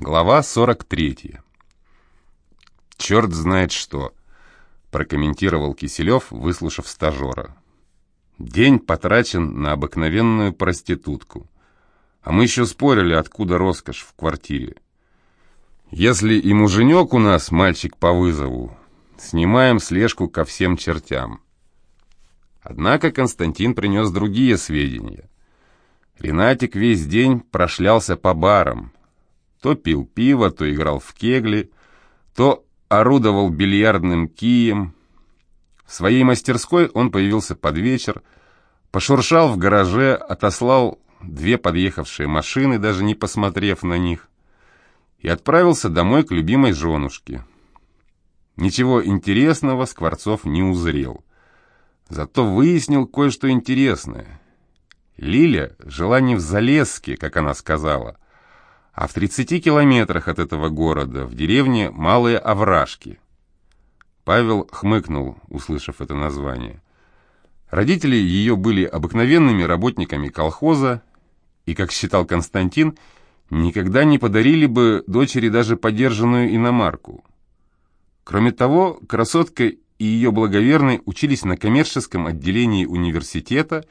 Глава 43. «Черт знает что», — прокомментировал Киселев, выслушав стажера. «День потрачен на обыкновенную проститутку. А мы еще спорили, откуда роскошь в квартире. Если и муженек у нас мальчик по вызову, снимаем слежку ко всем чертям». Однако Константин принес другие сведения. Ренатик весь день прошлялся по барам, то пил пиво, то играл в кегли, то орудовал бильярдным кием. В своей мастерской он появился под вечер, пошуршал в гараже, отослал две подъехавшие машины, даже не посмотрев на них, и отправился домой к любимой женушке. Ничего интересного Скворцов не узрел. Зато выяснил кое-что интересное. Лиля жила не в Залеске, как она сказала, а в 30 километрах от этого города, в деревне Малые Овражки. Павел хмыкнул, услышав это название. Родители ее были обыкновенными работниками колхоза, и, как считал Константин, никогда не подарили бы дочери даже подержанную иномарку. Кроме того, красотка и ее благоверный учились на коммерческом отделении университета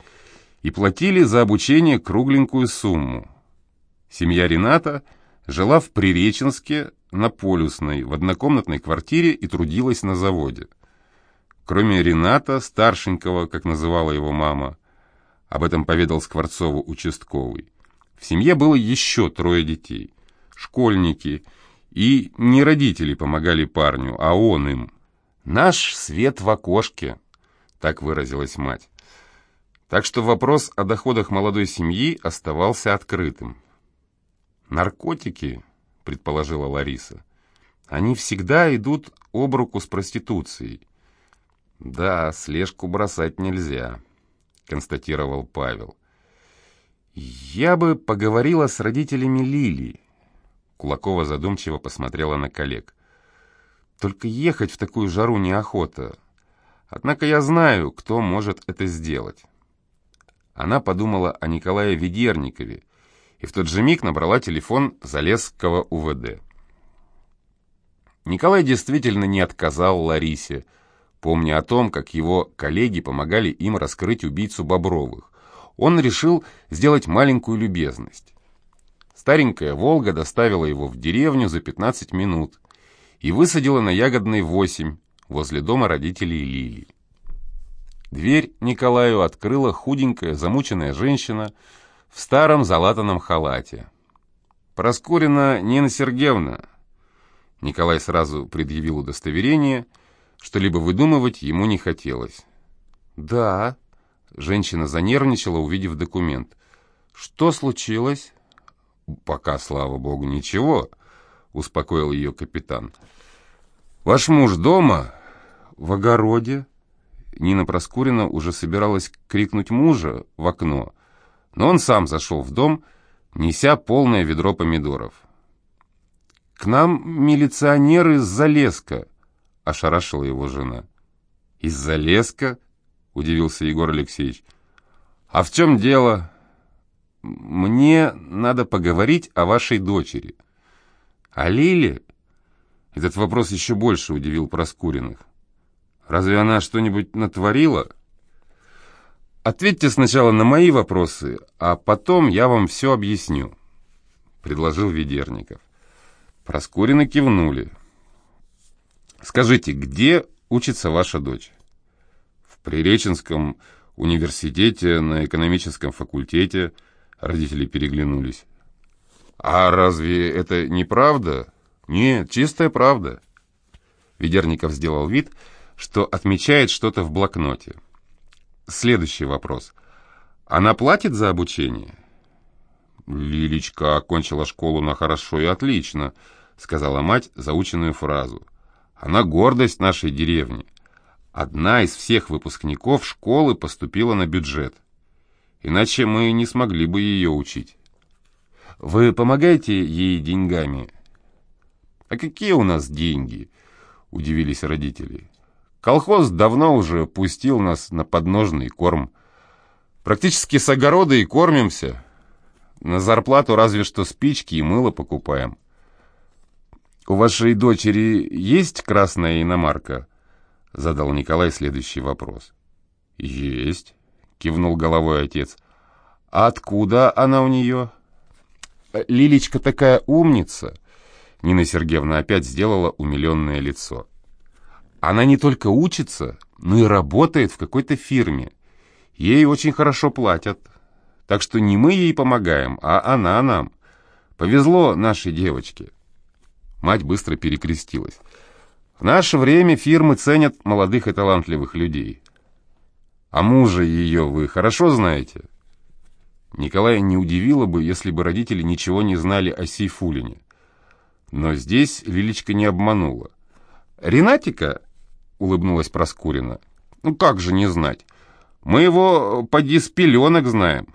и платили за обучение кругленькую сумму. Семья Рената жила в Приреченске на Полюсной, в однокомнатной квартире и трудилась на заводе. Кроме Рената, старшенького, как называла его мама, об этом поведал Скворцову участковый, в семье было еще трое детей, школьники, и не родители помогали парню, а он им. «Наш свет в окошке», — так выразилась мать. Так что вопрос о доходах молодой семьи оставался открытым. «Наркотики», — предположила Лариса, — «они всегда идут об руку с проституцией». «Да, слежку бросать нельзя», — констатировал Павел. «Я бы поговорила с родителями Лилии». Кулакова задумчиво посмотрела на коллег. «Только ехать в такую жару неохота. Однако я знаю, кто может это сделать». Она подумала о Николае Ведерникове, и в тот же миг набрала телефон Залесского УВД. Николай действительно не отказал Ларисе, помня о том, как его коллеги помогали им раскрыть убийцу Бобровых. Он решил сделать маленькую любезность. Старенькая «Волга» доставила его в деревню за 15 минут и высадила на Ягодной 8 возле дома родителей Лили. Дверь Николаю открыла худенькая, замученная женщина в старом залатанном халате. «Проскурина Нина Сергеевна!» Николай сразу предъявил удостоверение, что-либо выдумывать ему не хотелось. «Да», — женщина занервничала, увидев документ. «Что случилось?» «Пока, слава богу, ничего», — успокоил ее капитан. «Ваш муж дома?» «В огороде». Нина Проскурина уже собиралась крикнуть мужа в окно, но он сам зашел в дом, неся полное ведро помидоров. «К нам милиционеры из Залеска», — ошарашила его жена. «Из Залеска?» — удивился Егор Алексеевич. «А в чем дело?» «Мне надо поговорить о вашей дочери». «О Лиле?» Этот вопрос еще больше удивил Проскуриных. «Разве она что-нибудь натворила?» Ответьте сначала на мои вопросы, а потом я вам все объясню», — предложил Ведерников. Проскурины кивнули. «Скажите, где учится ваша дочь?» «В Приреченском университете на экономическом факультете», — родители переглянулись. «А разве это не правда?» «Нет, чистая правда». Ведерников сделал вид, что отмечает что-то в блокноте. Следующий вопрос. Она платит за обучение? Лилечка окончила школу на хорошо и отлично, сказала мать заученную фразу. Она гордость нашей деревни. Одна из всех выпускников школы поступила на бюджет. Иначе мы не смогли бы ее учить. Вы помогаете ей деньгами? А какие у нас деньги? Удивились родители. Колхоз давно уже пустил нас на подножный корм. Практически с огорода и кормимся. На зарплату разве что спички и мыло покупаем. «У вашей дочери есть красная иномарка?» — задал Николай следующий вопрос. «Есть», — кивнул головой отец. «А откуда она у нее?» «Лилечка такая умница!» Нина Сергеевна опять сделала умиленное лицо. «Она не только учится, но и работает в какой-то фирме. Ей очень хорошо платят. Так что не мы ей помогаем, а она нам. Повезло нашей девочке». Мать быстро перекрестилась. «В наше время фирмы ценят молодых и талантливых людей. А мужа ее вы хорошо знаете?» Николая не удивило бы, если бы родители ничего не знали о Сейфулине. Но здесь Лилечка не обманула. «Ренатика?» — улыбнулась Проскурина. «Ну как же не знать? Мы его поди с пеленок знаем».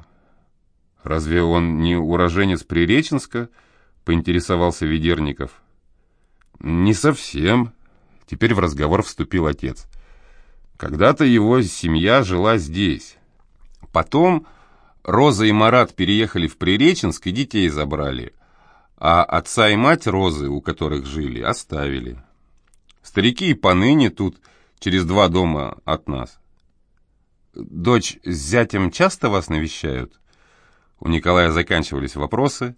«Разве он не уроженец Приреченска?» — поинтересовался Ведерников. «Не совсем». Теперь в разговор вступил отец. «Когда-то его семья жила здесь. Потом Роза и Марат переехали в Приреченск и детей забрали, а отца и мать Розы, у которых жили, оставили. Старики и поныне тут, через два дома от нас. Дочь с зятем часто вас навещают?» У Николая заканчивались вопросы.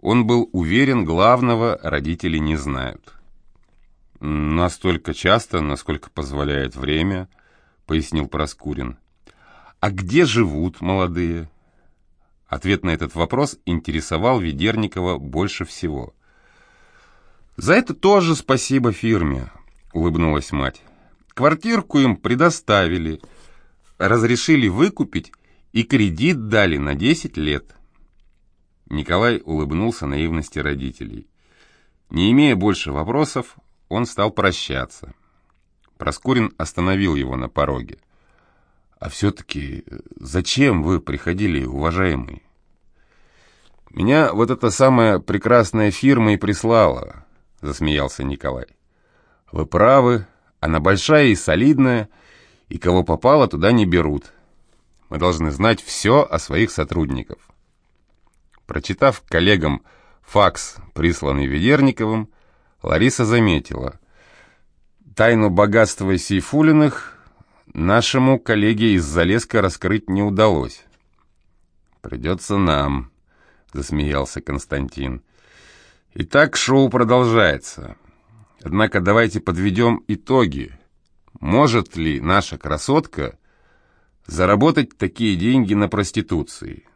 Он был уверен, главного родители не знают. «Настолько часто, насколько позволяет время», — пояснил Проскурин. «А где живут молодые?» Ответ на этот вопрос интересовал Ведерникова больше всего. «За это тоже спасибо фирме», — улыбнулась мать. «Квартирку им предоставили, разрешили выкупить и кредит дали на 10 лет». Николай улыбнулся наивности родителей. Не имея больше вопросов, он стал прощаться. Проскурин остановил его на пороге. «А все-таки зачем вы приходили, уважаемый?» «Меня вот эта самая прекрасная фирма и прислала», — засмеялся Николай. «Вы правы, она большая и солидная, и кого попало, туда не берут. Мы должны знать все о своих сотрудниках». Прочитав коллегам факс, присланный Ведерниковым, Лариса заметила. Тайну богатства Сейфулиных нашему коллеге из Залеска раскрыть не удалось. «Придется нам», — засмеялся Константин. «Итак, шоу продолжается. Однако давайте подведем итоги. Может ли наша красотка заработать такие деньги на проституции?»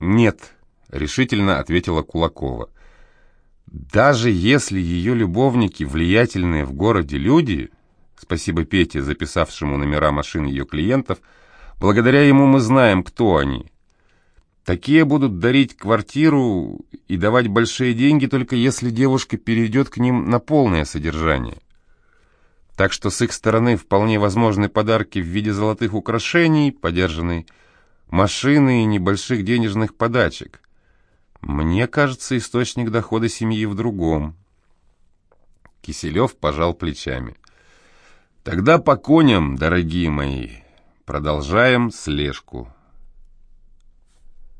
«Нет», — решительно ответила Кулакова. Даже если ее любовники влиятельные в городе люди, спасибо Пете, записавшему номера машин ее клиентов, благодаря ему мы знаем, кто они. Такие будут дарить квартиру и давать большие деньги, только если девушка перейдет к ним на полное содержание. Так что с их стороны вполне возможны подарки в виде золотых украшений, подержанной машины и небольших денежных подачек – мне кажется, источник дохода семьи в другом. Киселев пожал плечами. Тогда по коням, дорогие мои, продолжаем слежку.